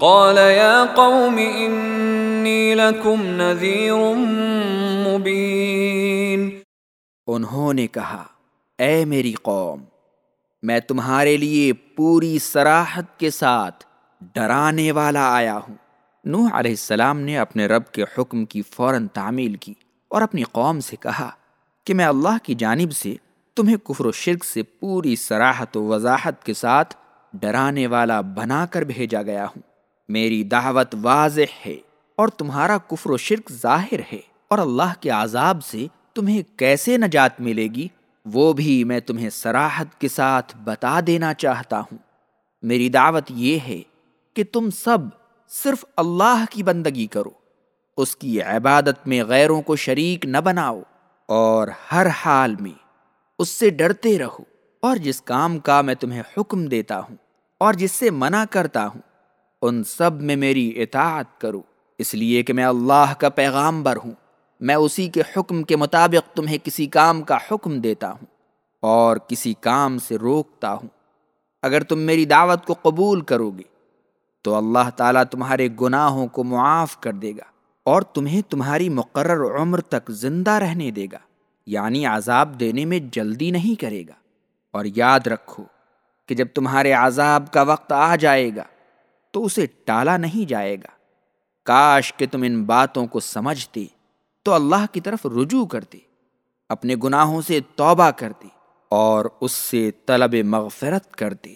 قال يا قوم إني لكم نذير مبين انہوں نے کہا، اے میری قوم، میں تمہارے لیے پوری سراحت کے ساتھ ڈرانے والا آیا ہوں۔ نوح علیہ السلام نے اپنے رب کے حکم کی فوراً تعمیل کی اور اپنی قوم سے کہا کہ میں اللہ کی جانب سے تمہیں کفر و شرک سے پوری سراحت و وضاحت کے ساتھ ڈرانے والا بنا کر بھیجا گیا ہوں۔ میری دعوت واضح ہے اور تمہارا کفر و شرک ظاہر ہے اور اللہ کے عذاب سے تمہیں کیسے نجات ملے گی، وہ بھی میں تمہیں سراحت کے ساتھ بتا دینا چاہتا ہوں۔ میری دعوت یہ ہے کہ تم سب صرف اللہ کی بندگی کرو، اس کی عبادت میں غیروں کو شریک نہ بناؤ اور ہر حال میں اس سے ڈرتے رہو اور جس کام کا میں تمہیں حکم دیتا ہوں اور جس سے منع کرتا ہوں ان سب میں میری اطاعت کرو، اس لیے کہ میں اللہ کا پیغام بر ہوں۔ میں اسی کے حکم کے مطابق تمہیں کسی کام کا حکم دیتا ہوں اور کسی کام سے روکتا ہوں۔ اگر تم میری دعوت کو قبول کرو گے، تو اللہ تعالیٰ تمہارے گناہوں کو معاف کر دے گا اور تمہیں تمہاری مقرر عمر تک زندہ رہنے دے گا یعنی عذاب دینے میں جلدی نہیں کرے گا۔ اور یاد رکھو کہ جب تمہارے عذاب کا وقت آ جائے گا تو اسے ٹالا نہیں جائے گا۔ کاش کہ تم ان باتوں کو سمجھتے، تو اللہ کی طرف رجوع کرتے، اپنے گناہوں سے توبہ کرتے اور اس سے طلب مغفرت کرتے۔